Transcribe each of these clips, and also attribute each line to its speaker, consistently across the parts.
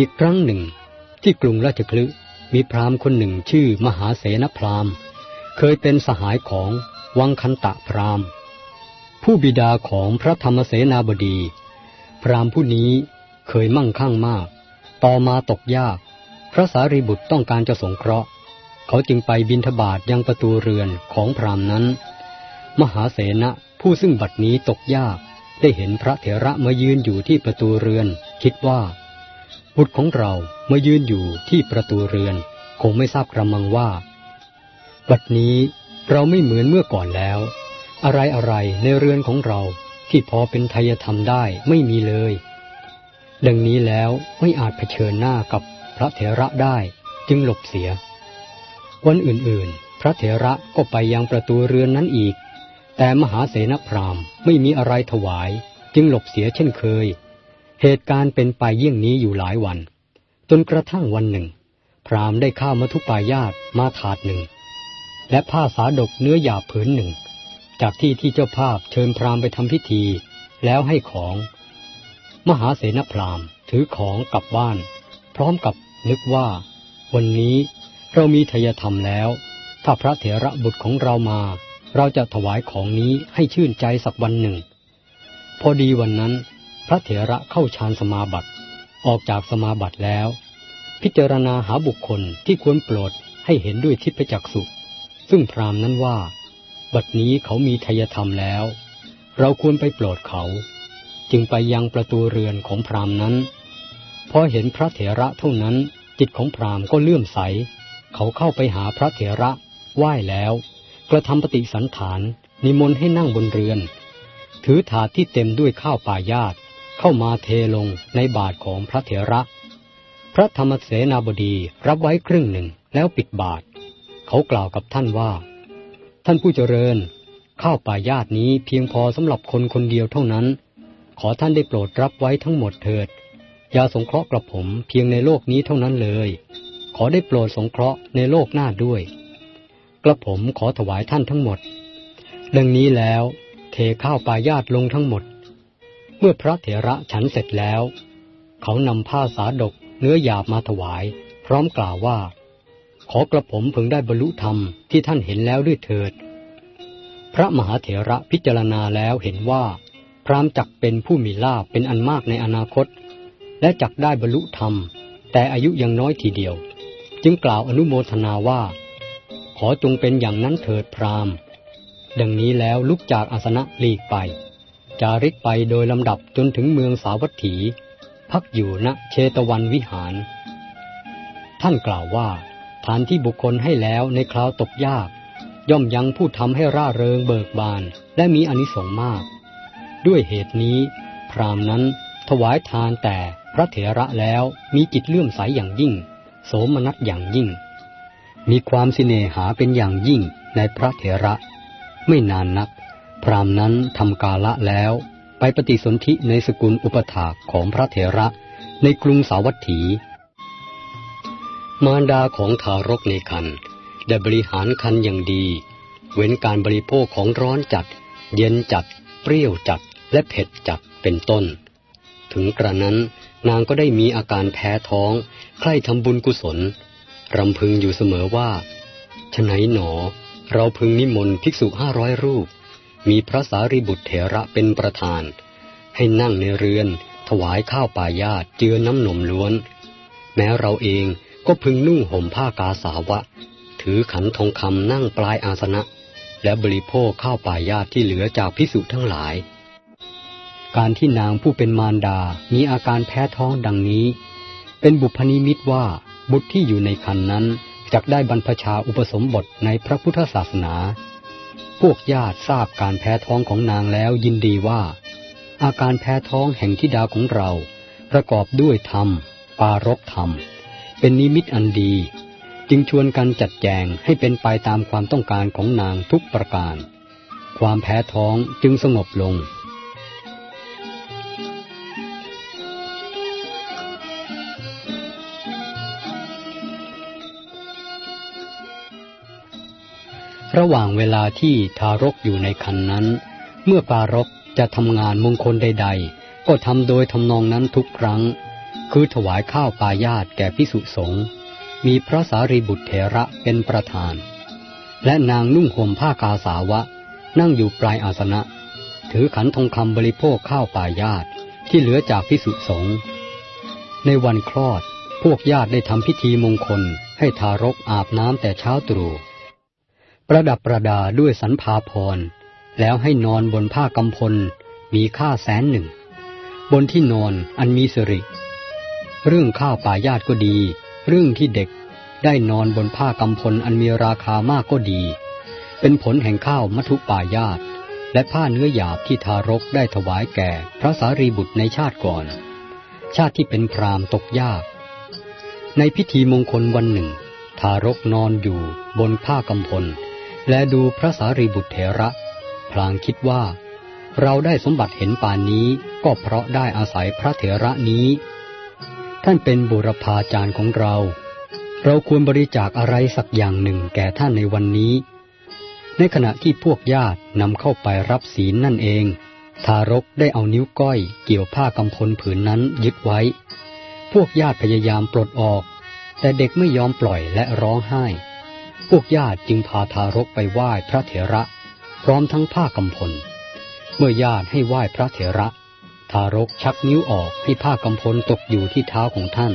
Speaker 1: อีกครั้งหนึ่ง ที่กรุงราชคลึมีพราหมณ์คนหนึ่งชื่อมหาเสนพราหมณ์ เคยเป็นสหายของวังคันตะพราหมณ์ ผู้บิดาของพระธรรมเสนาบดี พราหมณ์ผู้นี้เคยมั่งคั่งมาก ต่อมาตกยาก พระสารีบุตรต้องการจะสงเคราะห์ เขาจึงไปบินทบาทยังประตูเรือนของพราหมณ์นั้น มหาเสนะผู้ซึ่งบัดนี้ตกยากได้เห็นพระเถระมายืนอยู่ที่ประตูเรือน คิดว่า บุตรของเราเมายืนอยู่ที่ประตูเรือน คงไม่ทราบกระมังว่า บัดนี้เราไม่เหมือนเมื่อก่อนแล้ว อะไรอะไรในเรือนของเราที่พอเป็นไทยธรรมได้ไม่มีเลย ดังนี้แล้วไม่อาจเผชิญหน้ากับพระเถระได้จึงหลบเสีย วันอื่นๆ พระเถระก็ไปยังประตูเรือนนั้นอีก แต่มหาเสนพรามไม่มีอะไรถวายจึงหลบเสียเช่นเคย เหตุการณ์เป็นไปเยี่ยงนี้อยู่หลายวัน จนกระทั่งวันหนึ่ง พรามได้ข้าวมัทุปายาตมาถาดหนึ่ง และผ้าสาดกเนื้อหยาบผืนหนึ่ง จากที่ที่เจ้าภาพเชิญพรามไปทำพิธี แล้วให้ของ มหาเสนพรามถือของกลับบ้าน พร้อมกับนึกว่า วันนี้เรามีทยธรรมแล้ว ถ้าพระเถระบุตรของเรามา เราจะถวายของนี้ให้ชื่นใจสักวันหนึ่ง พอดีวันนั้น พระเถระเข้าฌานสมาบัติ ออกจากสมาบัติแล้ว พิจารณาหาบุคคลที่ควรโปรดให้เห็นด้วยทิพยจักษุซึ่งพรามนั้นว่า บัดนี้เขามีทยธรรมแล้ว เราควรไปโปรดเขา จึงไปยังประตูเรือนของพรามนั้นพอเห็นพระเถระเท่านั้น จิตของพรามก็เลื่อมใส เขาเข้าไปหาพระเถระไหว้แล้ว กระทำปฏิสันฐาน นิมนต์ให้นั่งบนเรือน ถือถาดที่เต็มด้วยข้าวป่ายาต เข้ามาเทลงในบาทของพระเถระ พระธรรมเสนาบดีรับไว้ครึ่งหนึ่งแล้วปิดบาท เขากล่าวกับท่านว่า ท่านผู้เจริญ ข้าวป่ายาตนี้เพียงพอสำหรับคนคนเดียวเท่านั้น ขอท่านได้โปรดรับไว้ทั้งหมดเถิด อย่าสงเคราะห์กระผมเพียงในโลกนี้เท่านั้นเลย ขอได้โปรดสงเคราะห์ในโลกหน้าด้วย กระผมขอถวายท่านทั้งหมดดังนี้แล้วเทข้าวปายาตลงทั้งหมด เมื่อพระเถระฉันเสร็จแล้ว เขานำผ้าสาดกเนื้อหยาบมาถวาย พร้อมกล่าวว่า ขอกระผมพึงได้บรรลุธรรมที่ท่านเห็นแล้วด้วยเถิด พระมหาเถระพิจารณาแล้วเห็นว่า พรามจักเป็นผู้มีลาภเป็นอันมากในอนาคต และจักได้บรรลุธรรม แต่อายุยังน้อยทีเดียว จึงกล่าวอนุโมทนาว่า ขอจงเป็นอย่างนั้นเถิดพรามดังนี้แล้วลุกจากอาสนะหลีกไป จาริกไปโดยลำดับจนถึงเมืองสาวัตถี พักอยู่ณเชตวันวิหาร ท่านกล่าวว่า ฐานที่บุคคลให้แล้วในคราวตกยาก ย่อมยังผู้ทำให้ร่าเริงเบิกบาน และมีอนิสงส์มาก ด้วยเหตุนี้ พรามนั้นถวายทานแต่พระเถระแล้วมีจิตเลื่อมใสอย่างยิ่ง โสมนัสอย่างยิ่ง มีความสิเนหาเป็นอย่างยิ่งในพระเถระ ไม่นานนัก พรามนั้นทำกาละแล้วไปปฏิสนธิในสกุลอุปถากของพระเถระในกรุงสาวัตถี มารดาของทารกในคันได้บริหารคันอย่างดี เว้นการบริโภคของร้อนจัด เย็นจัด เปรี้ยวจัด และเผ็ดจัดเป็นต้น ถึงกระนั้นนางก็ได้มีอาการแพ้ท้อง ใคร่ทำบุญกุศล รำพึงอยู่เสมอว่า ฉไหนหนอ เราพึงนิมนต์ภิกษุห้าร้อยรูป มีพระสารีบุตรเถระเป็นประธาน ให้นั่งในเรือน ถวายข้าวปายาตเจือน้ำนมล้วน แม้เราเองก็พึงนุ่งห่มผ้ากาสาวะ ถือขันทองคำนั่งปลายอาสนะ และบริโภคข้าวปายาตที่เหลือจากพิสุทั้งหลาย การที่นางผู้เป็นมารดา มีอาการแพ้ท้องดังนี้ เป็นบุพนิมิตว่าบุตรที่อยู่ในคันนั้นจักได้บรรพชาอุปสมบทในพระพุทธศาสนา พวกญาติทราบการแพ้ท้องของนางแล้วยินดีว่า อาการแพ้ท้องแห่งธิดาของเรา ประกอบด้วยธรรม ปารกธรรม เป็นนิมิตอันดี จึงชวนกันจัดแจงให้เป็นไปตามความต้องการของนางทุกประการ ความแพ้ท้องจึงสงบลง ระหว่างเวลาที่ทารกอยู่ในคันนั้น เมื่อปารกจะทำงานมงคลใด ๆ ก็ทำโดยทำนองนั้นทุกครั้ง คือถวายข้าวปายาตแก่พิสุสงฆ์มีพระสารีบุตรเถระเป็นประธาน และนางนุ่งห่มผ้ากาสาวะ นั่งอยู่ปลายอาสนะ ถือขันทองคำบริโภคข้าวปายาตที่เหลือจากพิสุสงฆ์ในวันคลอดพวกญาติได้ทำพิธีมงคลให้ทารกอาบน้ำแต่เช้าตรู่ ประดับประดาด้วยสันพาพร แล้วให้นอนบนผ้ากำพลมีค่าแสนหนึ่ง บนที่นอนอันมีสิริ เรื่องข้าวป่ายาตก็ดี เรื่องที่เด็กได้นอนบนผ้ากำพลอันมีราคามากก็ดี เป็นผลแห่งข้าวมัทุป่ายาตและผ้าเนื้อหยาบที่ทารกได้ถวายแก่พระสารีบุตรในชาติก่อน ชาติที่เป็นพรามตกยาก ในพิธีมงคลวันหนึ่ง ทารกนอนอยู่บนผ้ากำพล และดูพระสารีบุตรเถระ พลางคิดว่า เราได้สมบัติเห็นป่านนี้ก็เพราะได้อาศัยพระเถระนี้ ท่านเป็นบุรพาจารย์ของเรา เราควรบริจาคอะไรสักอย่างหนึ่งแก่ท่านในวันนี้ ในขณะที่พวกญาตินำเข้าไปรับศีลนั่นเอง ทารกได้เอานิ้วก้อยเกี่ยวผ้ากำพลผืนนั้นยึดไว้ พวกญาติพยายามปลดออก แต่เด็กไม่ยอมปล่อยและร้องไห้ พวกญาติจึงพาทารกไปไหว้พระเถระ พร้อมทั้งผ้ากำพล เมื่อญาติให้ไหว้พระเถระ ทารกชักนิ้วออกให้ผ้ากำพลตกอยู่ที่เท้าของท่าน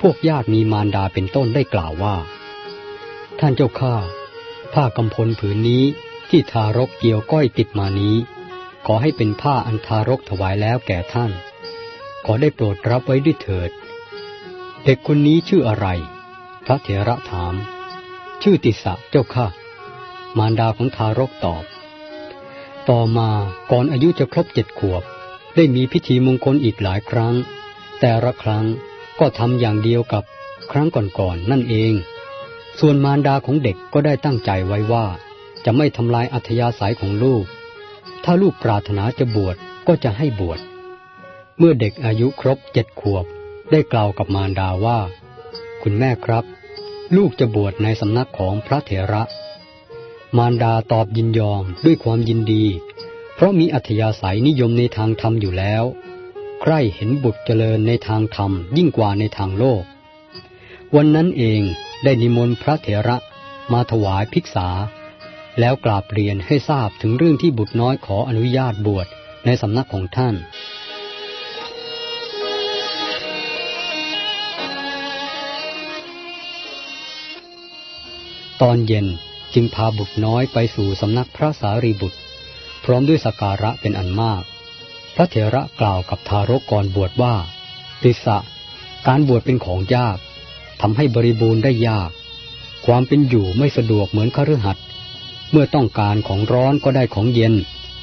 Speaker 1: พวกญาติมีมารดาเป็นต้นได้กล่าวว่า ท่านเจ้าข้าผ้ากำพลผืนนี้ที่ทารกเกี่ยวก้อยติดมานี้ ขอให้เป็นผ้าอันทารกถวายแล้วแก่ท่าน ขอได้โปรดรับไว้ด้วยเถิด เด็กคนนี้ชื่ออะไร พระเถระถาม ชื่อติสะเจ้าค่ะ มารดาของทารกตอบ ต่อมาก่อนอายุจะครบเจ็ดขวบ ได้มีพิธีมงคลอีกหลายครั้ง แต่ละครั้งก็ทำอย่างเดียวกับครั้งก่อนๆนนั่นเอง ส่วนมารดาของเด็กก็ได้ตั้งใจไว้ว่า จะไม่ทำลายอัธยาศัยของลูก ถ้าลูกปรารถนาจะบวชก็จะให้บวช เมื่อเด็กอายุครบเจ็ดขวบ ได้กล่าวกับมารดาว่า คุณแม่ครับ ลูกจะบวชในสำนักของพระเถระ มารดาตอบยินยอมด้วยความยินดี เพราะมีอัธยาศัยนิยมในทางธรรมอยู่แล้ว ใครเห็นบุตรเจริญในทางธรรมยิ่งกว่าในทางโลก วันนั้นเองได้นิมนต์พระเถระมาถวายภิกษา แล้วกราบเรียนให้ทราบถึงเรื่องที่บุตรน้อยขออนุญาตบวชในสำนักของท่าน ตอนเย็นจึงพาบุตรน้อยไปสู่สำนักพระสารีบุตร พร้อมด้วยสการะเป็นอันมาก พระเถระกล่าวกับทารกก่อนบวชว่า ติสะการบวชเป็นของยากทำให้บริบูรณ์ได้ยาก ความเป็นอยู่ไม่สะดวกเหมือนคฤหัสถ์เมื่อต้องการของร้อนก็ได้ของเย็น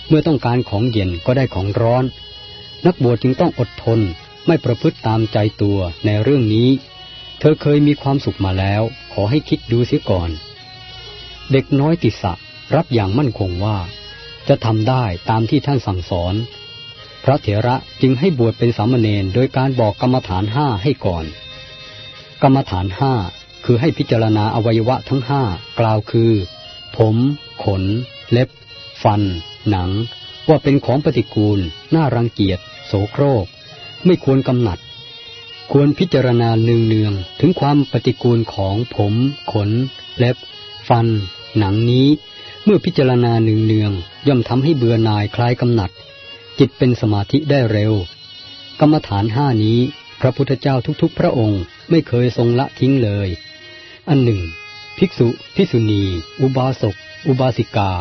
Speaker 1: เมื่อต้องการของเย็นก็ได้ของร้อน นักบวชจึงต้องอดทนไม่ประพฤติตามใจตัวในเรื่องนี้ เธอเคยมีความสุขมาแล้ว ขอให้คิดดูเสียก่อน เด็กน้อยติสะรับอย่างมั่นคงว่า จะทำได้ตามที่ท่านสั่งสอน พระเถระจึงให้บวชเป็นสามเณรโดยการบอกกรรมฐานห้าให้ก่อน กรรมฐานห้าคือให้พิจารณาอวัยวะทั้งห้ากล่าวคือ ผม ขน เล็บ ฟัน หนัง ว่าเป็นของปฏิกูล น่ารังเกียจ โสโครก ไม่ควรกำหนัด ควรพิจารณาเนืองเนืองถึงความปฏิกูลของผม ขน เล็บ ฟัน หนังนี้ เมื่อพิจารณาเนืองเนือง ย่อมทำให้เบื่อหน่ายคลายกำหนัด จิตเป็นสมาธิได้เร็ว กรรมฐานห้านี้ พระพุทธเจ้าทุกๆ พระองค์ไม่เคยทรงละทิ้งเลย อันหนึ่ง ภิกษุ ภิกษุณี อุบาสก อุบาสิกา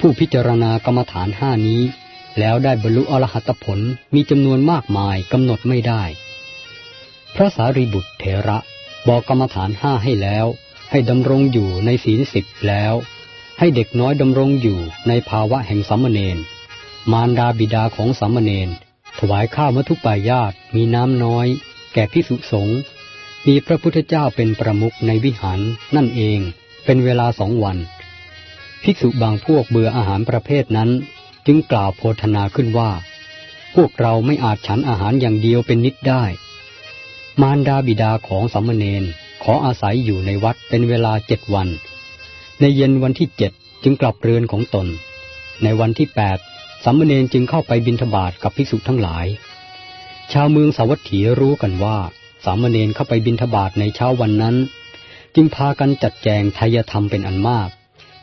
Speaker 1: ผู้พิจารณากรรมฐานห้านี้ แล้วได้บรรลุอรหัตผลมีจำนวนมากมายกำหนดไม่ได้ พระสารีบุตรเถระบอกกรรมฐานห้าให้แล้ว ให้ดำรงอยู่ในศีลสิบแล้ว ให้เด็กน้อยดำรงอยู่ในภาวะแห่งสัมมเนนมารดาบิดาของสัมมเนนถวายข้าวมัทุปายาตมีน้ำน้อย แก่พิสุสงฆ์มีพระพุทธเจ้าเป็นประมุขในวิหารนั่นเองเป็นเวลาสองวัน ภิกษุบางพวกเบื่ออาหารประเภทนั้น จึงกล่าวโพธนาขึ้นว่า พวกเราไม่อาจฉันอาหารอย่างเดียวเป็นนิดได้ มารดาบิดาของสัมมเนน ขออาศัยอยู่ในวัดเป็นเวลาเจ็ดวัน ในเย็นวันที่เจ็ดจึงกลับเรือนของตน ในวันที่แปดสัมมเนนจึงเข้าไปบินทบาทกับภิกษุทั้งหลาย ชาวเมืองสาวัตถีรู้กันว่า สามเณรเข้าไปบินทบาทในเช้าวันนั้น จึงพากันจัดแจงทายธรรมเป็นอันมาก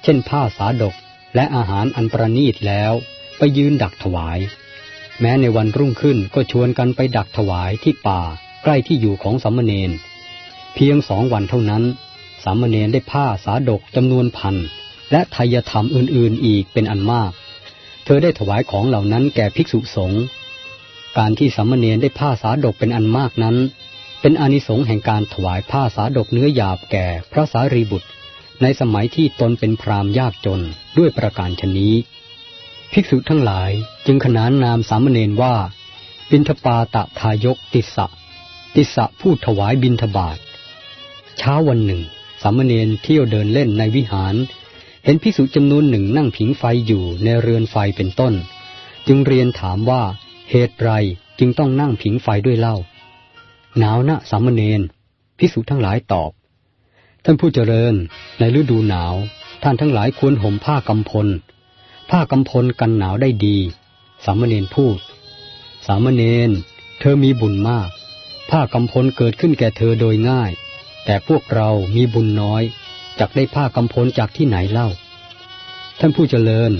Speaker 1: เช่นผ้าสาดกและอาหารอันประณีตแล้วไปยืนดักถวาย แม้ในวันรุ่งขึ้นก็ชวนกันไปดักถวายที่ป่าใกล้ที่อยู่ของสามเณร เพียงสองวันเท่านั้น สามเณรได้ผ้าสาดกจำนวนพัน และทายธรรมอื่นๆอีกเป็นอันมาก เธอได้ถวายของเหล่านั้นแก่ภิกษุสงฆ์การที่สามเณรได้ผ้าสาดกเป็นอันมากนั้น เป็นอนิสงส์แห่งการถวายผ้าสาดกเนื้อหยาบแก่พระสารีบุตร ในสมัยที่ตนเป็นพรามยากจนด้วยประการชนี้ ภิกษุทั้งหลายจึงขนานนามสามเณรว่า บินทปาตะทายกติสะติสะผู้ถวายบินทบาท เช้าวันหนึ่ง สามเณรเที่ยวเดินเล่นในวิหาร เห็นภิกษุจำนวนหนึ่งนั่งผิงไฟอยู่ในเรือนไฟเป็นต้น จึงเรียนถามว่าเหตุไรจึงต้องนั่งผิงไฟด้วยเล่า หนาวนะสามเณรพิสุทั้งหลายตอบ ท่านผู้เจริญ ในฤดูหนาว ท่านทั้งหลายควรห่มผ้ากำพล ผ้ากำพลกันหนาวได้ดี สามเณรพูด สามเณรเธอมีบุญมาก ผ้ากำพลเกิดขึ้นแก่เธอโดยง่าย แต่พวกเรามีบุญน้อยจักได้ผ้ากำพลจากที่ไหนเล่า ท่านผู้เจริญ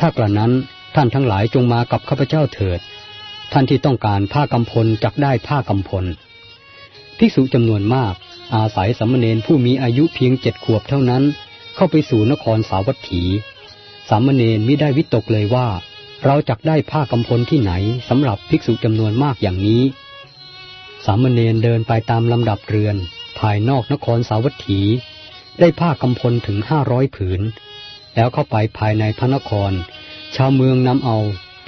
Speaker 1: ถ้ากระนั้นท่านทั้งหลายจงมากับข้าพเจ้าเถิด ท่านที่ต้องการผ้ากำพลจักได้ผ้ากำพลภิกษุจำนวนมากอาศัยสัมเนนผู้มีอายุเพียงเจ็ดขวบเท่านั้น เข้าไปสู่นครสาวัตถี สามเณรมิได้วิตกเลยว่า เราจักได้ผ้ากำพลที่ไหนสำหรับภิกษุจำนวนมากอย่างนี้ สามเณรเดินไปตามลำดับเรือน ภายนอกนครสาวัตถี ได้ผ้ากำพลถึงห้าร้อยผืน แล้วเข้าไปภายในพระนคร ชาวเมืองนำเอา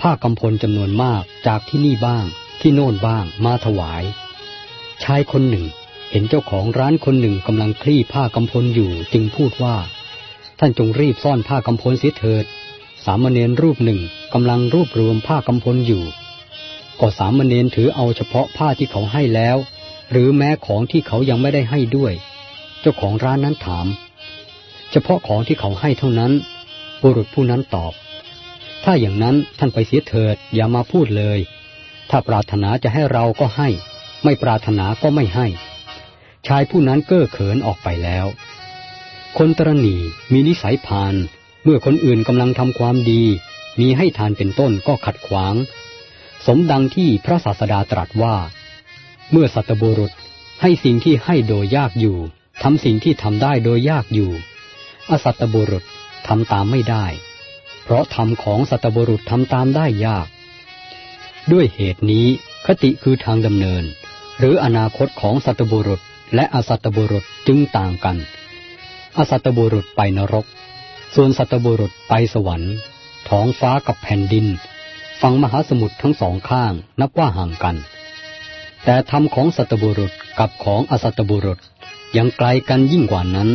Speaker 1: ผ้ากำพลจำนวนมากจากที่นี่บ้างที่โน่นบ้างมาถวาย ชายคนหนึ่งเห็นเจ้าของร้านคนหนึ่งกำลังคลี่ผ้ากำพลอยู่จึงพูดว่า ท่านจงรีบซ่อนผ้ากำพลเสียเถิด สามเณรรูปหนึ่งกำลังรวบรวมผ้ากำพลอยู่ ก็สามเณรถือเอาเฉพาะผ้าที่เขาให้แล้ว หรือแม้ของที่เขายังไม่ได้ให้ด้วย เจ้าของร้านนั้นถาม เฉพาะของที่เขาให้เท่านั้น บุรุษผู้นั้นตอบ ถ้าอย่างนั้นท่านไปเสียเถิดอย่ามาพูดเลย ถ้าปรารถนาจะให้เราก็ให้ ไม่ปรารถนาก็ไม่ให้ ชายผู้นั้นเก้อเขินออกไปแล้ว คนตรณีมีนิสัยพานเมื่อคนอื่นกำลังทำความดี มีให้ทานเป็นต้นก็ขัดขวาง สมดังที่พระศาสดาตรัสว่า เมื่อสัตบุรุษให้สิ่งที่ให้โดยยากอยู่ทำสิ่งที่ทำได้โดยยากอยู่ อสัตบุรุษทำตามไม่ได้ เพราะธรรมของสัตบุรุษทำตามได้ยาก ด้วยเหตุนี้คติคือทางดำเนิน หรืออนาคตของสัตบุรุษและอสัตบุรุษจึงต่างกัน อสัตบุรุษไปนรก ส่วนสัตบุรุษไปสวรรค์ท้องฟ้ากับแผ่นดินฟังมหาสมุทรทั้งสองข้างนับว่าห่างกัน แต่ธรรมของสัตบุรุษกับของอสัตบุรุษยังไกลกันยิ่งกว่านั้น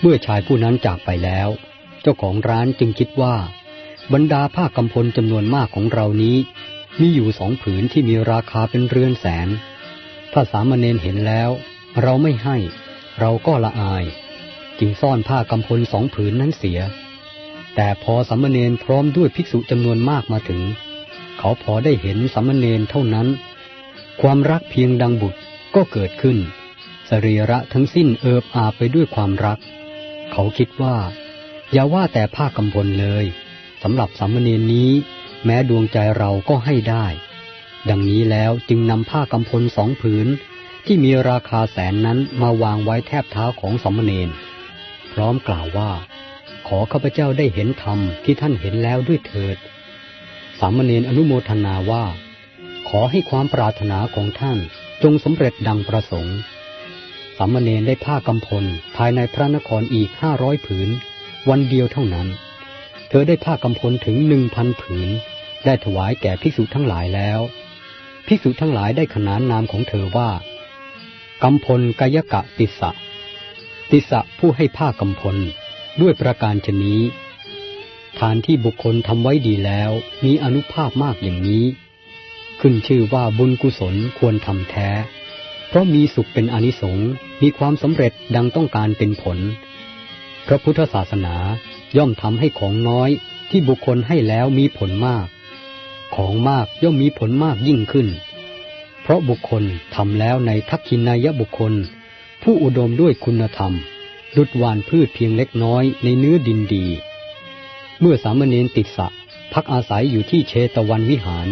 Speaker 1: เมื่อชายผู้นั้นจากไปแล้ว เจ้าของร้านจึงคิดว่า บรรดาผ้ากำพลจำนวนมากของเรานี้ มีอยู่สองผืนที่มีราคาเป็นเรือนแสน ถ้าสามเณรเห็นแล้ว เราไม่ให้ เราก็ละอาย จึงซ่อนผ้ากำพลสองผืนนั้นเสีย แต่พอสามเณรพร้อมด้วยภิกษุจำนวนมากมาถึง เขาพอได้เห็นสามเณรเท่านั้น ความรักเพียงดังบุตรก็เกิดขึ้น สรีระทั้งสิ้นเอิบอาไปด้วยความรัก เขาคิดว่า อย่าว่าแต่ผ้ากำพลเลยสำหรับสามเณรนี้ แม้ดวงใจเราก็ให้ได้ ดังนี้แล้วจึงนำผ้ากำพลสองผืน ที่มีราคาแสนนั้นมาวางไว้แทบเท้าของสามเณรพร้อมกล่าวว่า ขอข้าพเจ้าได้เห็นธรรมที่ท่านเห็นแล้วด้วยเถิด สามเณรอนุโมทนาว่า ขอให้ความปรารถนาของท่านจงสำเร็จดังประสงค์ สามเณรได้ผ้ากำพลภายในพระนครอีกห้าร้อยผืน วันเดียวเท่านั้น เธอได้ผ้ากำพลถึงหนึ่งพันผืน ได้ถวายแก่ภิกษุทั้งหลายแล้ว ภิกษุทั้งหลายได้ขนานนามของเธอว่ากำพลกายกะติสะ ติสะผู้ให้ผ้ากำพลด้วยประการชนี้ทานที่บุคคลทำไว้ดีแล้วมีอนุภาพมากอย่างนี้ ขึ้นชื่อว่าบุญกุศลควรทำแท้ เพราะมีสุขเป็นอนิสงส์มีความสำเร็จดังต้องการเป็นผล พระพุทธศาสนาย่อมทำให้ของน้อยที่บุคคลให้แล้วมีผลมาก ของมากย่อมมีผลมากยิ่งขึ้น เพราะบุคคลทำแล้วในทักขินายบุคคล ผู้อุดมด้วยคุณธรรม ดุดวานพืชเพียงเล็กน้อยในเนื้อดินดี เมื่อสามเณรติดสะพักอาศัยอยู่ที่เชตวันวิหาร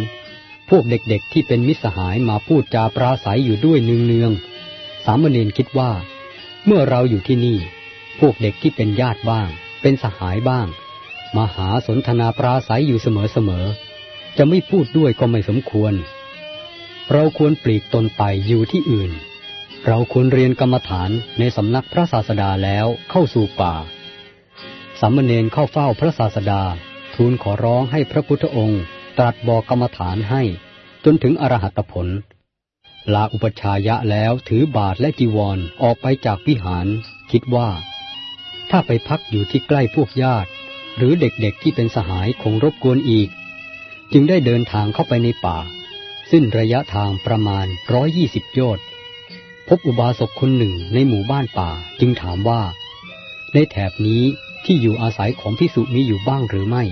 Speaker 1: พวกเด็กๆที่เป็นมิสหายมาพูดจาปราศัยอยู่ด้วยเนืองๆสามเณรคิดว่า เมื่อเราอยู่ที่นี่ พวกเด็กที่เป็นญาติบ้าง เป็นสหายบ้างมาหาสนทนาปราศัยอยู่เสมอๆ จะไม่พูดด้วยก็ไม่สมควร เราควรปลีกตนไปอยู่ที่อื่น เราควรเรียนกรรมฐานในสำนักพระศาสดาแล้วเข้าสู่ป่าสามเณรเข้าเฝ้าพระศาสดา ทูลขอร้องให้พระพุทธองค์ ตรัสบอกกรรมฐานให้ จนถึงอรหัตผล ลาอุปชายะแล้วถือบาทและจีวรอออกไปจากวิหาร คิดว่า ถ้าไปพักอยู่ที่ใกล้พวกญาติ หรือเด็กๆที่เป็นสหายคงรบกวนอีก จึงได้เดินทางเข้าไปในป่าสิ้นระยะทางประมาณร้อยยี่สิบโยชน์พบอุบาสกคนหนึ่งในหมู่บ้านป่าจึงถามว่า ในแถบนี้ที่อยู่อาศัยของพิสุมีอยู่บ้างหรือไม่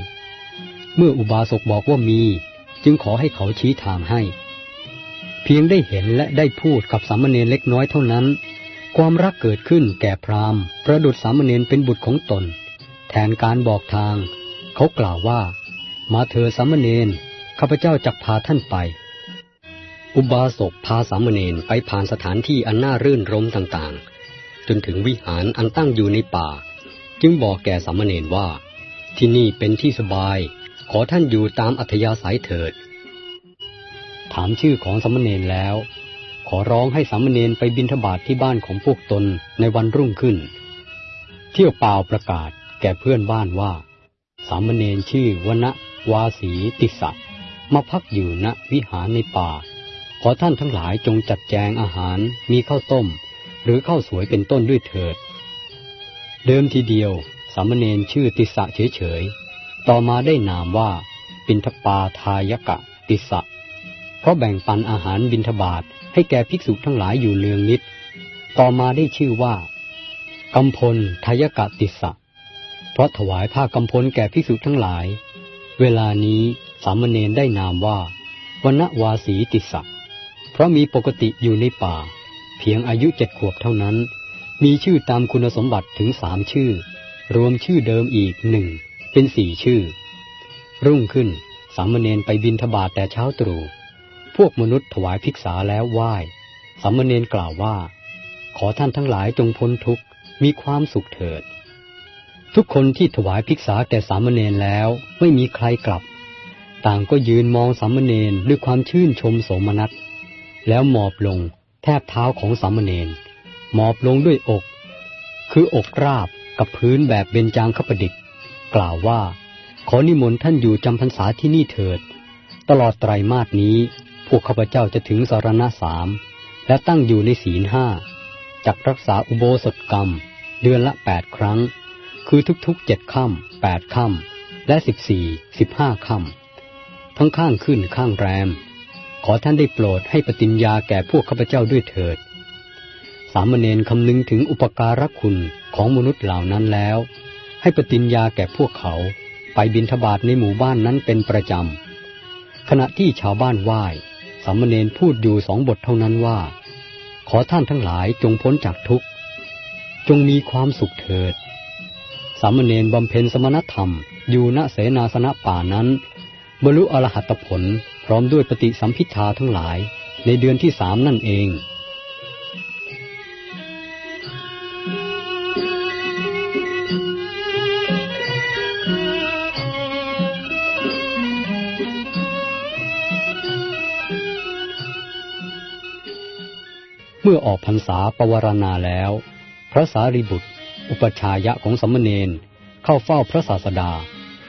Speaker 1: เมื่ออุบาสกบอกว่ามี จึงขอให้เขาชี้ทางให้ เพียงได้เห็นและได้พูดกับสามเณรเล็กน้อยเท่านั้น ความรักเกิดขึ้นแก่พราหมณ์ ประดุษสามเณรเป็นบุตรของตน แทนการบอกทาง เขากล่าวว่า มาเธอสามเณรข้าพเจ้าจักพาท่านไป อุบาสกพาสามเณรไปผ่านสถานที่อันน่ารื่นรมต่างๆ จนถึงวิหารอันตั้งอยู่ในป่า จึงบอกแก่สามเณรว่า ที่นี่เป็นที่สบาย ขอท่านอยู่ตามอัธยาศัยเถิด ถามชื่อของสามเณรแล้ว ขอร้องให้สามเณรไปบินทบาทที่บ้านของพวกตนในวันรุ่งขึ้น เที่ยวเปล่าประกาศแก่เพื่อนบ้านว่า สามเณรชื่อวณ วาสีติสะมาพักอยู่ณวิหารในป่า ขอท่านทั้งหลายจงจัดแจงอาหารมีข้าวต้ม หรือข้าวสวยเป็นต้นด้วยเถิด เดิมทีเดียวสามเณรชื่อติสะเฉยๆ ต่อมาได้นามว่าปินทปาทายกะติสะ เพราะแบ่งปันอาหารบินทบาทให้แก่ภิกษุทั้งหลายอยู่เนืองนิด ต่อมาได้ชื่อว่ากำพลทายกะติสะ เพราะถวายผ้ากำพลแก่ภิกษุทั้งหลาย เวลานี้สามเณรได้นามว่าวนวาสีติสะเพราะมีปกติอยู่ในป่า เพียงอายุเจ็ดขวบเท่านั้น มีชื่อตามคุณสมบัติถึงสามชื่อ รวมชื่อเดิมอีกหนึ่งเป็นสี่ชื่อ รุ่งขึ้นสามเณรไปบินทบาทแต่เช้าตรู่พวกมนุษย์ถวายภิกษาแล้วไหว้สามเณรกล่าวว่า ขอท่านทั้งหลายจงพ้นทุกข์มีความสุขเถิด ทุกคนที่ถวายภิกษาแก่สามเณรแล้วไม่มีใครกลับ ต่างก็ยืนมองสามเณรด้วยความชื่นชมโสมนัส แล้วหมอบลงแทบเท้าของสามเณรหมอบลงด้วยอก คืออกราบกับพื้นแบบเบญจางคประดิษฐ์ กล่าวว่า ขอนิมนต์ท่านอยู่จำพรรษาที่นี่เถิด ตลอดไตรมาสนี้ พวกข้าพเจ้าจะถึงสารณะสามและตั้งอยู่ในศีลห้าจักรักษาอุโบสถกรรม เดือนละแปดครั้ง คือทุกๆเจ็ดค่ำแปดค่ำและสิบสี่สิบห้าค่ำทั้งข้างขึ้นข้างแรม ขอท่านได้โปรดให้ปฏิญญาแก่พวกข้าพเจ้าด้วยเถิด สามเณรคำนึงถึงอุปการะคุณของมนุษย์เหล่านั้นแล้ว ให้ปฏิญญาแก่พวกเขาไปบินทบาทในหมู่บ้านนั้นเป็นประจำ ขณะที่ชาวบ้านไหว้สามเณรพูดอยู่สองบทเท่านั้นว่า ขอท่านทั้งหลายจงพ้นจากทุกข์ จงมีความสุขเถิด สามเณรบำเพ็ญสมณธรรม อยู่ณเสนาสนะป่านั้น บรรลุอรหัตผลพร้อมด้วยปฏิสัมพิทาทั้งหลาย ในเดือนที่สามนั่นเองเมื่อออกพรรษาปวารณาแล้ว พระสารีบุตร อุปชายะของสัมมเนนเข้าเฝ้าพระศาสดา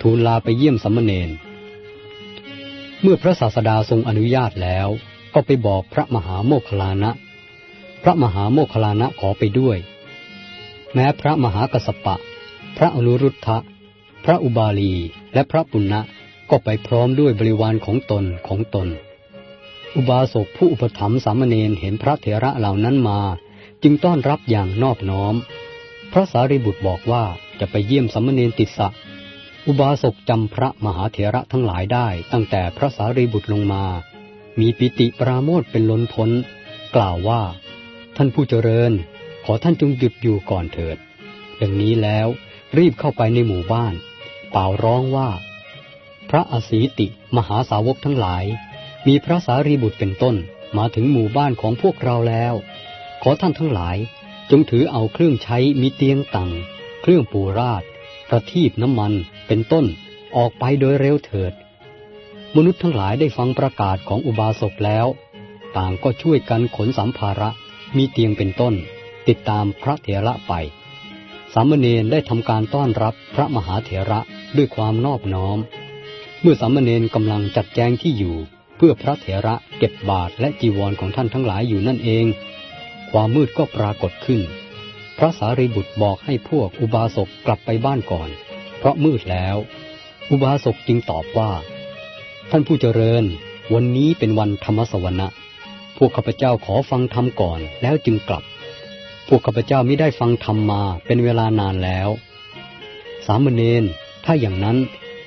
Speaker 1: ทูลลาไปเยี่ยมสัมมเนนเมื่อพระศาสดาทรงอนุญาตแล้วก็ไปบอกพระมหาโมคลานะ พระมหาโมคลานะขอไปด้วย แม้พระมหากสปะ พระอนุรุทธะ พระอุบาลีและพระปุณณะก็ไปพร้อมด้วยบริวารของตนของตน อุบาสกผู้อุปถัมภ์สามเณรเห็นพระเถระเหล่านั้นมา จึงต้อนรับอย่างนอบน้อม พระสารีบุตรบอกว่าจะไปเยี่ยมสามเณรติสะ อุบาสกจำพระมหาเถระทั้งหลายได้ตั้งแต่พระสารีบุตรลงมา มีปิติปราโมทเป็นล้นพ้น กล่าวว่า ท่านผู้เจริญ ขอท่านจงหยุดอยู่ก่อนเถิด ดังนี้แล้วรีบเข้าไปในหมู่บ้าน เป่าร้องว่า พระอสีติมหาสาวกทั้งหลาย มีพระสารีบุตรเป็นต้นมาถึงหมู่บ้านของพวกเราแล้ว ขอท่านทั้งหลาย จงถือเอาเครื่องใช้มีเตียงตังเครื่องปูราดประทีปน้ำมันเป็นต้นออกไปโดยเร็วเถิด มนุษย์ทั้งหลายได้ฟังประกาศของอุบาสกแล้ว ต่างก็ช่วยกันขนสัมภาระมีเตียงเป็นต้น ติดตามพระเถระไป สามเณรได้ทำการต้อนรับพระมหาเถระด้วยความนอบน้อม เมื่อสามเณรกำลังจัดแจงที่อยู่ เพื่อพระเถระเก็บบาตรและจีวรของท่านทั้งหลายอยู่นั่นเอง ความมืดก็ปรากฏขึ้น พระสารีบุตรบอกให้พวกอุบาสกกลับไปบ้านก่อน เพราะมืดแล้ว อุบาสกจึงตอบว่า ท่านผู้เจริญ วันนี้เป็นวันธรรมสวนะพวกข้าพเจ้าขอฟังธรรมก่อนแล้วจึงกลับ พวกข้าพเจ้าไม่ได้ฟังธรรมมาเป็นเวลานานแล้ว สามเณรถ้าอย่างนั้น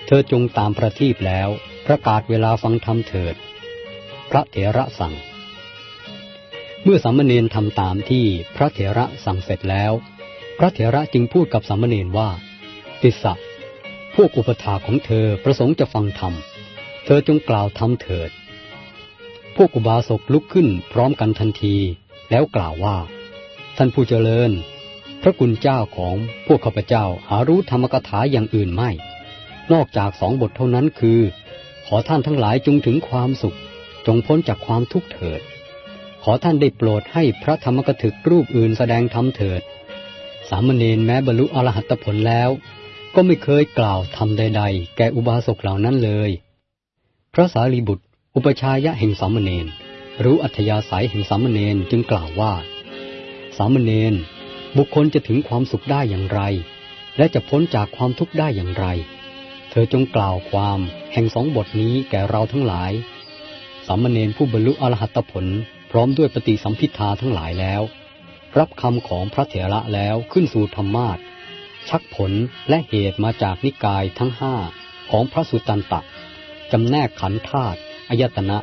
Speaker 1: เธอจงตามประทีปแล้ว ประกาศเวลาฟังธรรมเถิด พระเถระสั่ง เมื่อสามเณรทำตามที่พระเถระสั่งเสร็จแล้ว พระเถระจึงพูดกับสามเณรว่า ติสะพวกอุปถาของเธอประสงค์จะฟังธรรม เธอจงกล่าวธรรมเถิด พวกอุบาสกลุกขึ้นพร้อมกันทันทีแล้วกล่าวว่า ท่านผู้เจริญ พระกุณเจ้าของพวกข้าพเจ้าหารู้ธรรมกถาอย่างอื่นไม่ นอกจากสองบทเท่านั้นคือ ขอท่านทั้งหลายจงถึงความสุข จงพ้นจากความทุกข์เถิด อท่านได้โปรดให้พระธรรมกถึกรูปอื่นแสดงธรรมเถิด สามเณรแม้บรรลุอรหัตผลแล้ว ก็ไม่เคยกล่าวธรรมใด ๆ แก่อุบาสกเหล่านั้นเลย พระสารีบุตร อุปชายะแห่งสามเณรรู้อัธยาศัยแห่งสามเณรจึงกล่าวว่า สามเณรบุคคลจะถึงความสุขได้อย่างไร และจะพ้นจากความทุกข์ได้อย่างไร เธอจงกล่าวความแห่งสองบทนี้แก่เราทั้งหลาย สามเณรผู้บรรลุอรหัตผล พร้อมด้วยปฏิสัมพิทาทั้งหลายแล้ว รับคำของพระเถระแล้วขึ้นสู่ธรรมาทชักผลและเหตุมาจากนิกายทั้งห้าของพระสุตตันตะจำแนกขันธาตุอายตนะ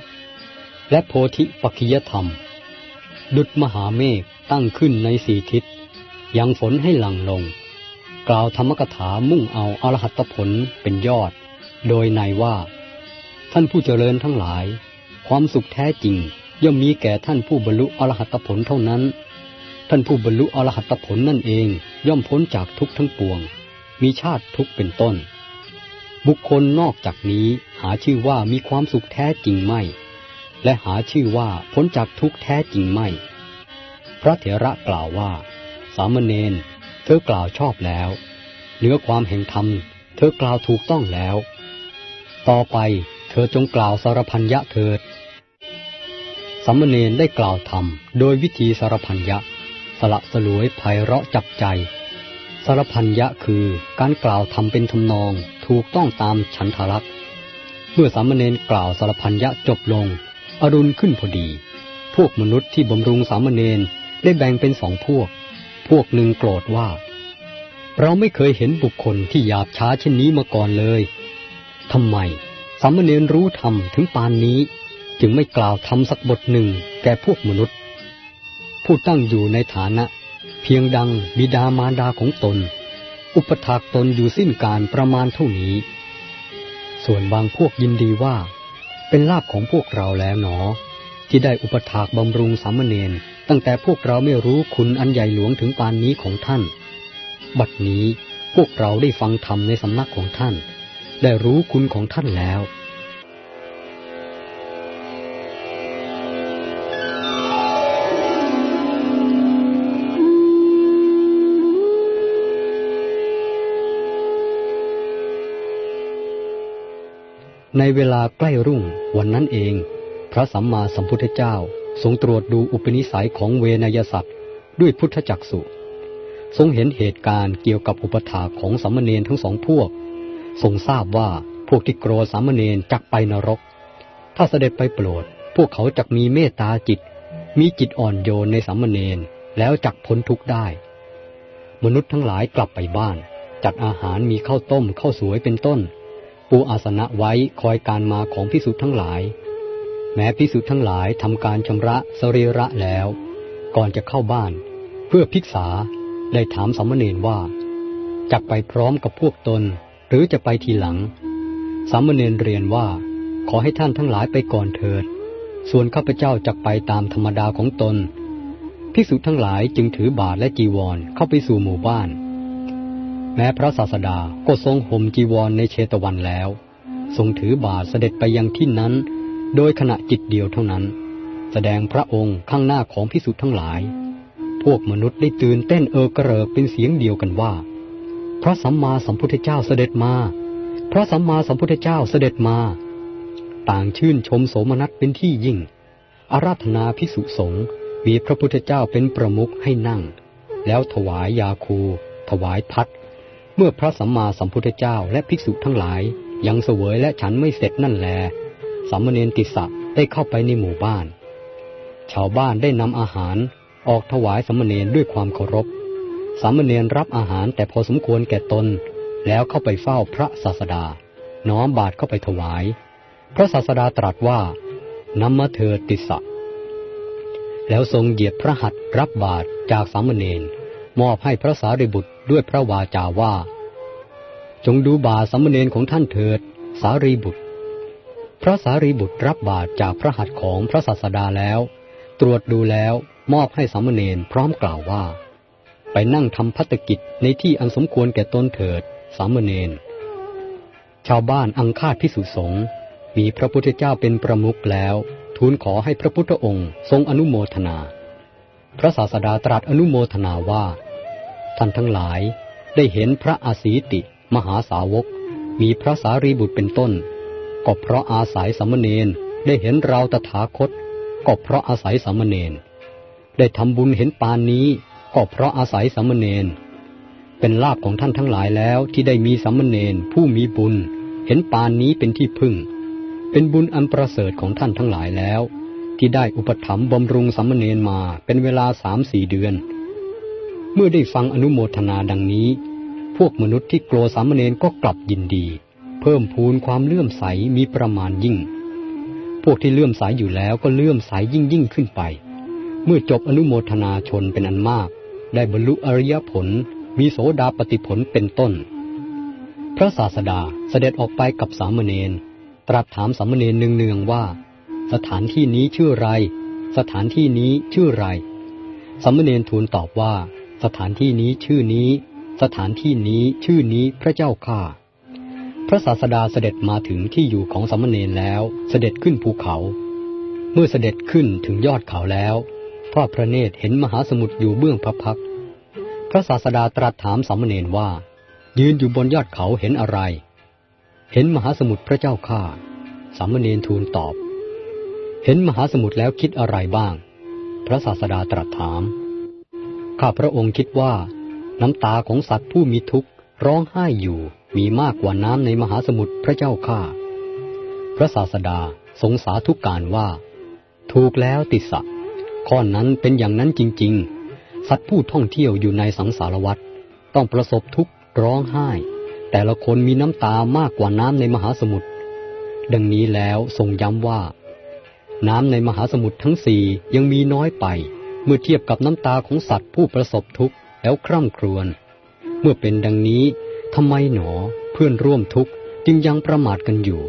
Speaker 1: และโพธิปัจจยธรรม ดุจมหาเมฆตั้งขึ้นในสี่ทิศ ยังฝนให้หลั่งลง กล่าวธรรมกถามุ่งเอาอรหัตผลเป็นยอด โดยในว่า ท่านผู้เจริญทั้งหลาย ความสุขแท้จริง ย่อมมีแก่ท่านผู้บรรลุอรหัตผลเท่านั้น ท่านผู้บรรลุอรหัตผลนั่นเองย่อมพ้นจากทุกทั้งปวง มีชาติทุกเป็นต้น บุคคลนอกจากนี้หาชื่อว่ามีความสุขแท้จริงไม่ และหาชื่อว่าพ้นจากทุกแท้จริงไม่ พระเถระกล่าวว่า สามเณรเธอกล่าวชอบแล้วเนื้อความแห่งธรรม เธอกล่าวถูกต้องแล้ว ต่อไปเธอจงกล่าวสารพันยะเถิด สามเณรได้กล่าวธรรมโดยวิธีสารพันยะ สละสลวยไพเราะจับใจ สารพันยะคือการกล่าวธรรมเป็นทำนองถูกต้องตามฉันทลักษ์เมื่อสามเณรกล่าวสารพันยะจบลง อรุณขึ้นพอดี พวกมนุษย์ที่บำรุงสามเณรได้แบ่งเป็นสองพวก พวกหนึ่งโกรธว่า เราไม่เคยเห็นบุคคลที่หยาบช้าเช่นนี้มาก่อนเลยทำไมสามเณรรู้ธรรมถึงปานนี้ จึงไม่กล่าวธรรมสักบทหนึ่งแก่พวกมนุษย์ ผู้ตั้งอยู่ในฐานะ เพียงดังบิดามารดาของตน อุปถากตนอยู่สิ้นการประมาณเท่านี้ ส่วนบางพวกยินดีว่า เป็นลาภของพวกเราแล้วหนอ ที่ได้อุปถากบำรุงสามเณรตั้งแต่พวกเราไม่รู้คุณอันใหญ่หลวงถึงปานนี้ของท่าน บัดนี้พวกเราได้ฟังธรรมในสำนักของท่าน ได้รู้คุณของท่านแล้ว ในเวลาใกล้รุ่งวันนั้นเอง พระสัมมาสัมพุทธเจ้าทรงตรวจดูอุปนิสัยของเวนยสัตว์ด้วยพุทธจักสุทรงเห็นเหตุการณ์เกี่ยวกับอุปถาของสามเณรทั้งสองพวก ทรงทราบว่าพวกที่โกรธสามเณรจักไปนรก ถ้าเสด็จไปโปรด พวกเขาจักมีเมตตาจิต มีจิตอ่อนโยนในสัมเนนแล้วจักพ้นทุกข์ได้ มนุษย์ทั้งหลายกลับไปบ้าน จัดอาหารมีข้าวต้มข้าวสวยเป็นต้น ปูอาสนะไว้คอยการมาของพิสุทธ์ทั้งหลาย แม้พิสุทธ์ทั้งหลายทำการชำระสรีระแล้ว ก่อนจะเข้าบ้าน เพื่อพิกษาได้ถามสัมมเนนว่าจักไปพร้อมกับพวกตน หรือจะไปทีหลัง สามเณรเรียนว่า ขอให้ท่านทั้งหลายไปก่อนเถิด ส่วนข้าพเจ้าจักไปตามธรรมดาของตนภิกษุทั้งหลายจึงถือบาทและจีวรเข้าไปสู่หมู่บ้าน แม้พระศาสดาก็ทรงห่มจีวรในเชตวันแล้ว ทรงถือบาทเสด็จไปยังที่นั้น โดยขณะจิตเดียวเท่านั้น แสดงพระองค์ข้างหน้าของภิกษุทั้งหลาย พวกมนุษย์ได้ตื่นเต้นเออกระเริกเป็นเสียงเดียวกันว่า พระสัมมาสัมพุทธเจ้าเสด็จมา พระสัมมาสัมพุทธเจ้าเสด็จมา ต่างชื่นชมโสมนัสเป็นที่ยิ่ง อาราธนาพิสุสงฆ์มีพระพุทธเจ้าเป็นประมุขให้นั่ง แล้วถวายยาคู ถวายพัด เมื่อพระสัมมาสัมพุทธเจ้าและภิกษุทั้งหลาย ยังเสวยและฉันไม่เสร็จนั่นแลสัมเณรติสะได้เข้าไปในหมู่บ้าน ชาวบ้านได้นำอาหารออกถวายสัมเณรด้วยความเคารพสัมเณรรับอาหารแต่พอสมควรแก่ตน แล้วเข้าไปเฝ้าพระศาสดา น้อมบาทเข้าไปถวาย พระศาสดาตรัสว่านำมาเถิดติสะ แล้วทรงเหยียดพระหัตถ์รับบาทจากสามเณรมอบให้พระสารีบุตร ด้วยพระวาจาว่า จงดูบาสามเณรของท่านเถิด สารีบุตร พระสารีบุตรรับบาทจากพระหัตถ์ของพระศาสดาแล้ว ตรวจดูแล้วมอบให้สามเณรพร้อมกล่าวว่า ไปนั่งทำพัตกิจในที่อันสมควรแก่ตนเถิด สามเณรชาวบ้านอังคาดพิสุสงมีพระพุทธเจ้าเป็นประมุขแล้ว ทูลขอให้พระพุทธองค์ทรงอนุโมทนา พระศาสดาตรัสอนุโมทนาว่า ท่านทั้งหลายได้เห็นพระอาศีติ มหาสาวก มีพระสารีบุตรเป็นต้น ก็เพราะอาศัยสามเณรได้เห็นเราตถาคต ก็เพราะอาศัยสามเณรได้ทำบุญเห็นปานนี้ ก็เพราะอาศัยสามเณรเป็นลาภของท่านทั้งหลายแล้วที่ได้มีสัมมเนนผู้มีบุญ เห็นปานนี้เป็นที่พึ่ง เป็นบุญอันประเสริฐของท่านทั้งหลายแล้ว ที่ได้อุปถัมภ์บำรุงสัมมเนนมาเป็นเวลาสามสี่เดือน เมื่อได้ฟังอนุโมทนาดังนี้ พวกมนุษย์ที่กลัวสามเณรก็กลับยินดี เพิ่มพูนความเลื่อมใสมีประมาณยิ่ง พวกที่เลื่อมใสอยู่แล้วก็เลื่อมใสยิ่งยิ่งขึ้นไป เมื่อจบอนุโมทนาชนเป็นอันมาก ได้บรรลุอริยผล มีโสดาปฏิผลเป็นต้น พระศาสดาเสด็จออกไปกับสามเณร ตรัสถามสามเณรเนืองๆว่า สถานที่นี้ชื่อไร สถานที่นี้ชื่อไรสามเณรทูลตอบว่า สถานที่นี้ชื่อนี้ สถานที่นี้ชื่อนี้พระเจ้าข้าพระศาสดาเสด็จมาถึงที่อยู่ของสามเณรแล้วเสด็จขึ้นภูเขา เมื่อเสด็จขึ้นถึงยอดเขาแล้วทอดพระเนตรเห็นมหาสมุทรอยู่เบื้องพระพักพระศาสดาตรัสถามสามเณรว่า ยืนอยู่บนยอดเขาเห็นอะไร เห็นมหาสมุทรพระเจ้าข้าสามเณรทูลตอบ เห็นมหาสมุทรแล้วคิดอะไรบ้าง พระศาสดาตรัสถาม ข้าพระองค์คิดว่า น้ำตาของสัตว์ผู้มีทุกข์ร้องไห้อยู่มีมากกว่าน้ำในมหาสมุทรพระเจ้าข้าพระศาสดาสงสาทุกการว่า ถูกแล้วติสะข้อนั้นเป็นอย่างนั้นจริง ๆ สัตว์ผู้ท่องเที่ยวอยู่ในสังสารวัฏต้องประสบทุกข์ร้องไห้ แต่ละคนมีน้ำตามากกว่าน้ำในมหาสมุทรดังนี้แล้วทรงย้ำว่า น้ำในมหาสมุทรทั้งสี่ยังมีน้อยไป เมื่อเทียบกับน้ำตาของสัตว์ผู้ประสบทุกข์แล้วคร่ำครวญ เมื่อเป็นดังนี้ทำไมหนอเพื่อนร่วมทุกข์จึงยังประมาทกันอยู่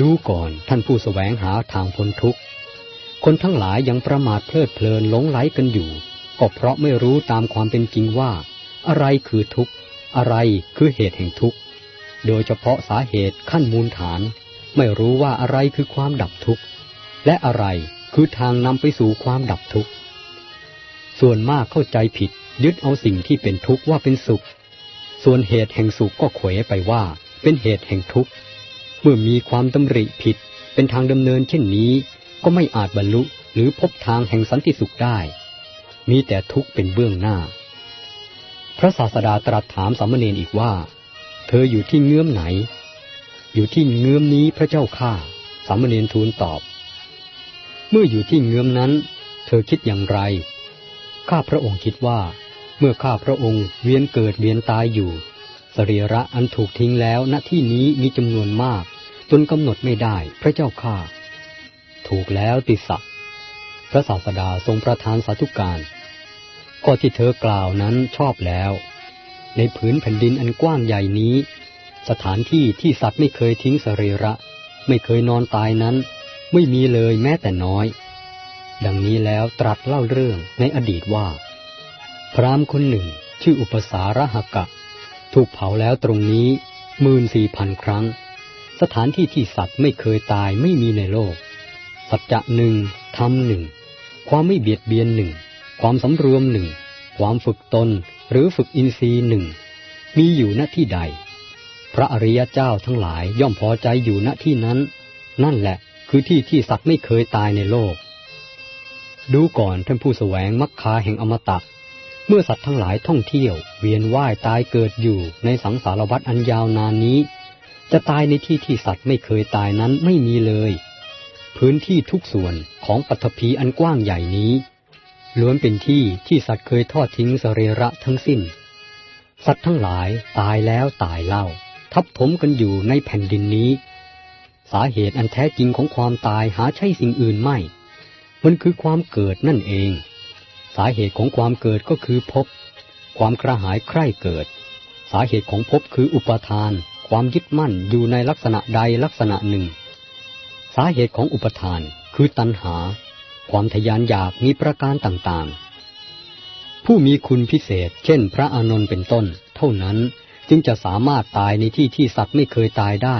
Speaker 1: ดูก่อนท่านผู้สแสวงหาทางพ้นทุกข์ คนทั้งหลายยังประมาทเพลิดเพลินหลงไหลกันอยู่ ก็เพราะไม่รู้ตามความเป็นจริงว่า อะไรคือทุกข์ อะไรคือเหตุแห่งทุกข์ โดยเฉพาะสาเหตุขั้นมูลฐาน ไม่รู้ว่าอะไรคือความดับทุกข์ และอะไรคือทางนำไปสู่ความดับทุกข์ ส่วนมากเข้าใจผิดยึดเอาสิ่งที่เป็นทุกข์ว่าเป็นสุข ส่วนเหตุแห่งสุขก็เขวไปว่าเป็นเหตุแห่งทุกข์ เมื่อมีความดำริผิดเป็นทางดำเนินเช่นนี้ ก็ไม่อาจบรรลุหรือพบทางแห่งสันติสุขได้ มีแต่ทุกข์เป็นเบื้องหน้า พระศาสดาตรัสถามสามเณรอีกว่า เธออยู่ที่เงื้อมไหน อยู่ที่เงื้อมนี้พระเจ้าข้าสามเณรทูลตอบ เมื่ออยู่ที่เงื้อมนั้น เธอคิดอย่างไร ข้าพระองค์คิดว่า เมื่อข้าพระองค์เวียนเกิดเวียนตายอยู่ รีระอันถูกทิ้งแล้วณที่นี้มีจำนวนมาก จนกำหนดไม่ได้พระเจ้าข้าถูกแล้วติสักพระศาสดาทรงประทานสาธุการก็ที่เธอกล่าวนั้นชอบแล้ว ในผืนแผ่นดินอันกว้างใหญ่นี้ สถานที่ที่สัตว์ไม่เคยทิ้งสรีระ ไม่เคยนอนตายนั้น ไม่มีเลยแม้แต่น้อย ดังนี้แล้วตรัสเล่าเรื่องในอดีตว่า พรามคนหนึ่งชื่ออุปสาระหกะ ถูกเผาแล้วตรงนี้หมื่นสี่พันครั้ง สถานที่ที่สัตว์ไม่เคยตายไม่มีในโลก สัจจะหนึ่งธรรมหนึ่ง ความไม่เบียดเบียนหนึ่ง ความสำรวมหนึ่ง ความฝึกตนหรือฝึกอินทรีย์หนึ่ง มีอยู่ณที่ใด พระอริยเจ้าทั้งหลายย่อมพอใจอยู่ณที่นั้น นั่นแหละคือที่ที่สัตว์ไม่เคยตายในโลก ดูก่อนท่านผู้แสวงมรรคาแห่งอมตะ เมื่อสัตว์ทั้งหลายท่องเที่ยว เวียนว่ายตายเกิดอยู่ในสังสารวัฏอันยาวนานนี้ จะตายในที่ที่สัตว์ไม่เคยตายนั้นไม่มีเลย พื้นที่ทุกส่วนของปัทภีอันกว้างใหญ่นี้ ล้วนเป็นที่ที่สัตว์เคยทอดทิ้งสเรระทั้งสิ้น สัตว์ทั้งหลายตายแล้วตายเล่า ทับถมกันอยู่ในแผ่นดินนี้ สาเหตุอันแท้จริงของความตายหาใช่สิ่งอื่นไม่ มันคือความเกิดนั่นเอง สาเหตุของความเกิดก็คือภพ ความกระหายใคร่เกิด สาเหตุของภพคืออุปทาน ความยึดมั่นอยู่ในลักษณะใดลักษณะหนึ่ง สาเหตุของอุปทานคือตัณหา ความทยานอยากมีประการต่างๆ ผู้มีคุณพิเศษ เช่น พระอานนท์เป็นต้น เท่านั้นจึงจะสามารถตายในที่ที่สัตว์ไม่เคยตายได้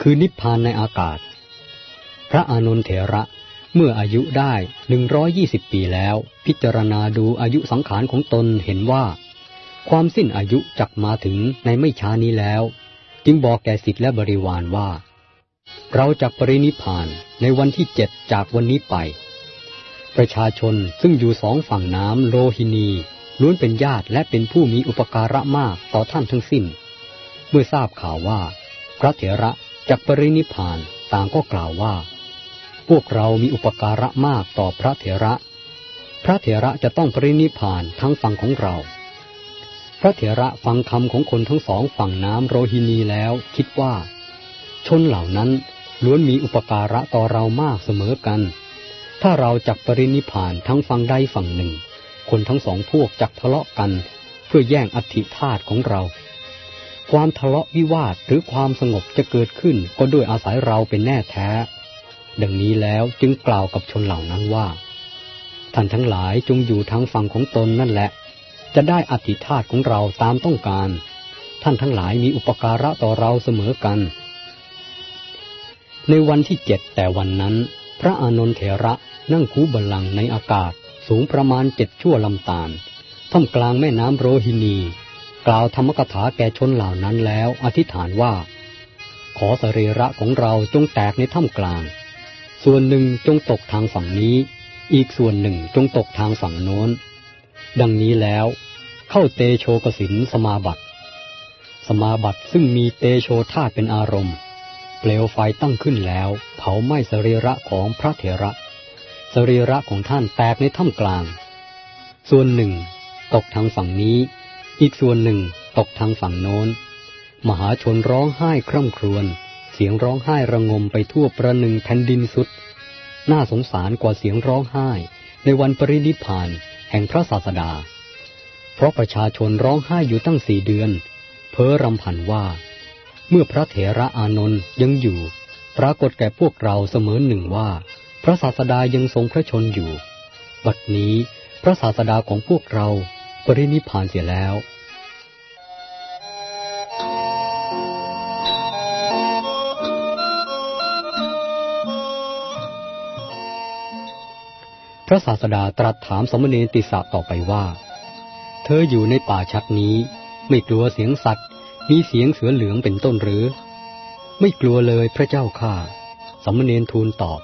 Speaker 1: คือนิพพานในอากาศ พระอานนท์เถระ เมื่ออายุได้หนึ่งร้อยี่สิบปีแล้ว พิจารณาดูอายุสังขารของตนเห็นว่า ความสิ้นอายุจักมาถึงในไม่ช้านี้แล้ว จึงบอกแก่สิทธิและบริวารว่า เราจะปรินิพานในวันที่เจ็ดจากวันนี้ไป ประชาชนซึ่งอยู่สองฝั่งน้ำโลหินีล้วนเป็นญาติและเป็นผู้มีอุปการะมากต่อท่านทั้งสิ้น เมื่อทราบข่าวว่า พระเถระจักปรินิพานต่างก็กล่าวว่า พวกเรามีอุปการะมากต่อพระเถระ พระเถระจะต้องปรินิพานทั้งฝั่งของเรา พระเถระฟังคำของคนทั้งสองฝั่งน้ำโรฮินีแล้วคิดว่า ชนเหล่านั้นล้วนมีอุปการะต่อเรามากเสมอกัน ถ้าเราจักปรินิพานทั้งฝั่งใดฝั่งหนึ่ง คนทั้งสองพวกจักทะเลาะกันเพื่อแย่งอธิธาตของเราความทะเลาะวิวาทหรือความสงบจะเกิดขึ้นก็ด้วยอาศัยเราเป็นแน่แท้ ดังนี้แล้วจึงกล่าวกับชนเหล่านั้นว่า ท่านทั้งหลายจงอยู่ทางฝั่งของตนนั่นแหละ จะได้อธิธาตของเราตามต้องการ ท่านทั้งหลายมีอุปการะต่อเราเสมอกัน ในวันที่เจ็ดแต่วันนั้น พระอานนทเถระนั่งคูบัลลังในอากาศสูงประมาณเจ็ดชั่วลำตาลท่ามกลางแม่น้ำโรฮินี กล่าวธรรมกถาแก่ชนเหล่านั้นแล้วอธิษฐานว่า ขอสรีระของเราจงแตกในถ้ำกลาง ส่วนหนึ่งจงตกทางฝั่งนี้ อีกส่วนหนึ่งจงตกทางฝั่งโน้น ดังนี้แล้วเข้าเตโชกสินสมาบัติ สมาบัติซึ่งมีเตโชธาเป็นอารมณ์ เปลวไฟตั้งขึ้นแล้ว เผาไหม้สรีระของพระเถระ สรีระของท่านแตกในถ้ำกลาง ส่วนหนึ่ง ตกทางฝั่งนี้ อีกส่วนหนึ่งตกทางฝั่งโน้น มหาชนร้องไห้คร่ำครวญ เสียงร้องไห้ระงมไปทั่วประหนึ่งแผ่นดินสุด น่าสงสารกว่าเสียงร้องไห้ ในวันปรินิพานแห่งพระศาสดา เพราะประชาชนร้องไห้อยู่ตั้งสี่เดือน เพ้อรำพันว่า เมื่อพระเถระอานนท์ยังอยู่ ปรากฏแก่พวกเราเสมอหนึ่งว่า พระศาสดายังทรงพระชนอยู่ บัดนี้พระศาสดาของพวกเราปรินิพานเสียแล้ว พระศาสดาตรัสถามสมณีติสะต่อไปว่า เธออยู่ในป่าชัดนี้ ไม่กลัวเสียงสัตว์ มีเสียงเสือเหลืองเป็นต้นหรือ ไม่กลัวเลยพระเจ้าข้าสมณเณรทูลตอบ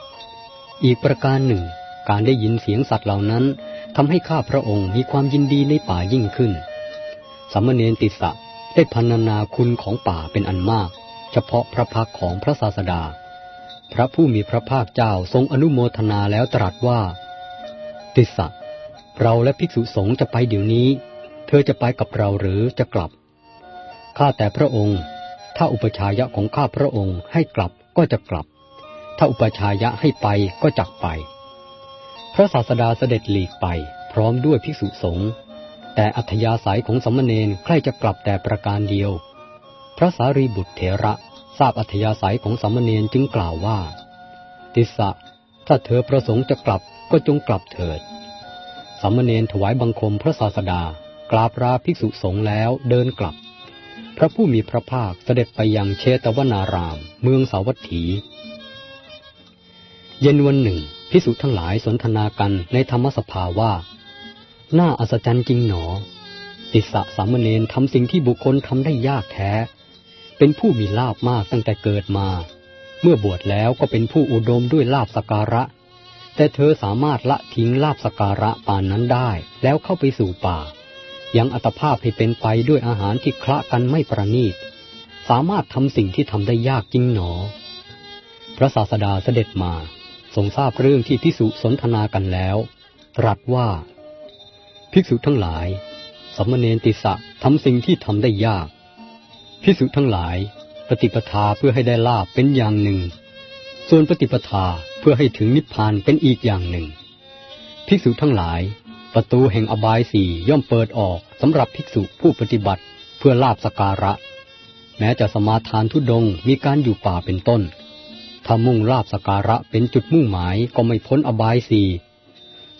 Speaker 1: อีกประการหนึ่ง การได้ยินเสียงสัตว์เหล่านั้นทำให้ข้าพระองค์มีความยินดีในป่ายิ่งขึ้น สมณเณรติสะได้พันนาคุณของป่าเป็นอันมาก เฉพาะพระพักของพระศาสดา พระผู้มีพระภาคเจ้าทรงอนุโมทนาแล้วตรัสว่า ติสะเราและภิกษุสงฆ์จะไปเดี๋ยวนี้ เธอจะไปกับเราหรือจะกลับ ข้าแต่พระองค์ ถ้าอุปชายะของข้าพระองค์ให้กลับก็จะกลับ ถ้าอุปชายะให้ไปก็จักไป พระศาสดาเสด็จหลีกไป พร้อมด้วยภิกษุสงฆ์ แต่อัธยาศัยของสมณเณรใคร่จะกลับแต่ประการเดียว พระสารีบุตรเถระทราบอัธยาศัยของสมณเณรจึงกล่าวว่า ติสะถ้าเธอประสงค์จะกลับ ก็จงกลับเถิด สามเณรถวายบังคมพระศาสดา กราบลาภิกษุสงฆ์แล้วเดินกลับ พระผู้มีพระภาคเสด็จไปยังเชตวนาราม เมืองสาวัตถี เย็นวันหนึ่งภิกษุทั้งหลายสนทนากันในธรรมสภาว่า น่าอัศจรรย์จริงหนอติสสะสามเณรทำสิ่งที่บุคคลทำได้ยากแท้ เป็นผู้มีลาบมากตั้งแต่เกิดมา เมื่อบวชแล้วก็เป็นผู้อุดมด้วยลาบสการะ แต่เธอสามารถละทิ้งลาบสการะปานนั้นได้ แล้วเข้าไปสู่ป่า ยังอัตภาพให้เป็นไปด้วยอาหารที่คละกันไม่ประณีต สามารถทำสิ่งที่ทำได้ยากจริงหนอ พระศาสดาเสด็จมา ทรงทราบเรื่องที่พิสุสนทนากันแล้ว ตรัสว่า ภิกษุทั้งหลาย สมณเณรติสะทำสิ่งที่ทำได้ยาก ภิกษุทั้งหลาย ปฏิปทาเพื่อให้ได้ลาบเป็นอย่างหนึ่ง ส่วนปฏิปทา เพื่อให้ถึงนิพพานเป็นอีกอย่างหนึ่ง ภิกษุทั้งหลาย ประตูแห่งอบายสี่ย่อมเปิดออกสำหรับภิกษุผู้ปฏิบัติเพื่อลาบสการะ แม้จะสมาทานทุดงมีการอยู่ป่าเป็นต้นถ้ามุ่งลาบสการะเป็นจุดมุ่งหมายก็ไม่พ้นอบายสี่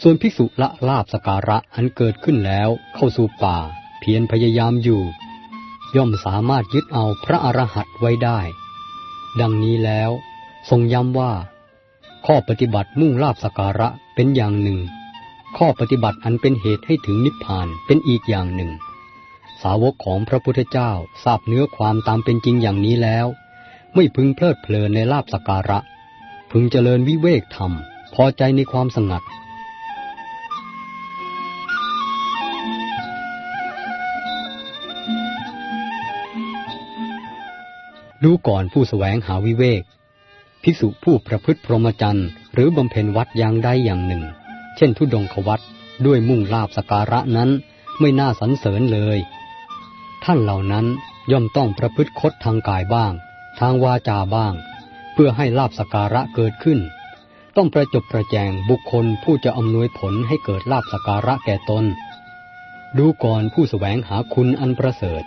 Speaker 1: ส่วนภิกษุละลาบสการะอันเกิดขึ้นแล้วเข้าสู่ป่า เพียรพยายามอยู่ ย่อมสามารถยึดเอาพระอรหันต์ไว้ได้ ดังนี้แล้ว ทรงย้ำว่า ข้อปฏิบัติมุ่งลาบสการะเป็นอย่างหนึ่ง ข้อปฏิบัติอันเป็นเหตุให้ถึงนิพพานเป็นอีกอย่างหนึ่ง สาวกของพระพุทธเจ้าทราบเนื้อความตามเป็นจริงอย่างนี้แล้ว ไม่พึงเพลิดเพลินในลาบสการะ พึงเจริญวิเวกธรรม พอใจในความสงัดดูก่อนผู้สแสวงหาวิเวก ภิกษุผู้ประพฤติพรหมจรรย์หรือบำเพ็ญวัดอย่างใดอย่างหนึ่ง เช่นทุดงควัดด้วยมุ่งลาบสการะนั้นไม่น่าสรรเสริญเลย ท่านเหล่านั้นย่อมต้องประพฤติคดทางกายบ้าง ทางวาจาบ้าง เพื่อให้ลาบสการะเกิดขึ้น ต้องประจบประแจงบุคคลผู้จะอำนวยผลให้เกิดลาบสการะแก่ตน ดูก่อนผู้สแสวงหาคุณอันประเสริฐ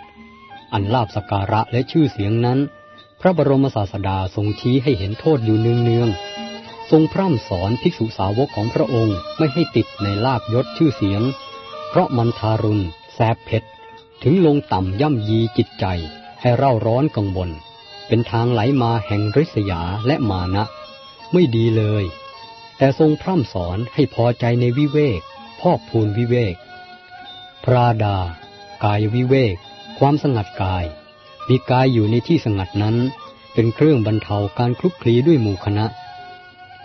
Speaker 1: อันลาบสการะและชื่อเสียงนั้น พระบรมศาสดาทรงชี้ให้เห็นโทษอยู่เนืองๆทรงพร่ำสอนภิกษุสาวกของพระองค์ไม่ให้ติดในลาบยศชื่อเสียง เพราะมันทารุณแสบเผ็ด ถึงลงต่ำย่ำยีจิตใจให้เร่าร้อนกังวลเป็นทางไหลมาแห่งริษยาและมานะ ไม่ดีเลย แต่ทรงพร่ำสอนให้พอใจในวิเวกพอกพูนวิเวก พระดา กายวิเวก ความสงัดกาย มีกายอยู่ในที่สงัดนั้น เป็นเครื่องบรรเทาการคลุกคลีด้วยหมู่คณะ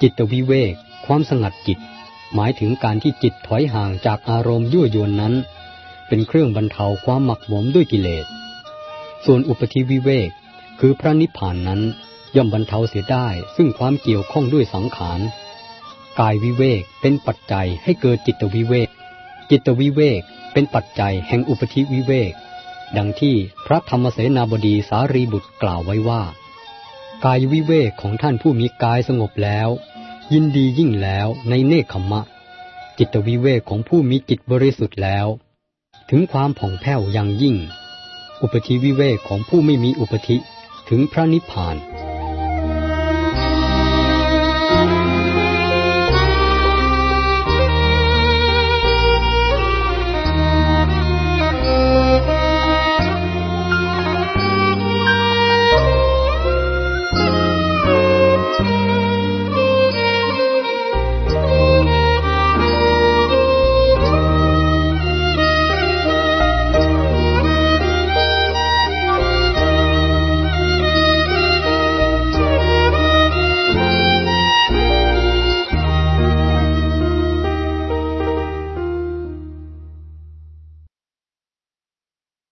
Speaker 1: จิตวิเวก ความสงัดจิต หมายถึงการที่จิตถอยห่างจากอารมณ์ยั่วยวนนั้น เป็นเครื่องบรรเทาความหมักหมมด้วยกิเลส ส่วนอุปธิวิเวก คือพระนิพพานนั้น ย่อมบรรเทาเสียได้ซึ่งความเกี่ยวข้องด้วยสังขารกายวิเวกเป็นปัจจัยให้เกิดจิตวิเวก จิตวิเวกเป็นปัจจัยแห่งอุปธิวิเวก ดังที่พระธรรมเสนาบดีสารีบุตรกล่าวไว้ว่า กายวิเวกของท่านผู้มีกายสงบแล้ว ยินดียิ่งแล้วในเนคขมะ จิตวิเวกของผู้มีจิตบริสุทธิ์แล้ว ถึงความผ่องแผ้วอย่างยิ่ง อุปธิวิเวกของผู้ไม่มีอุปธิถึงพระนิพพาน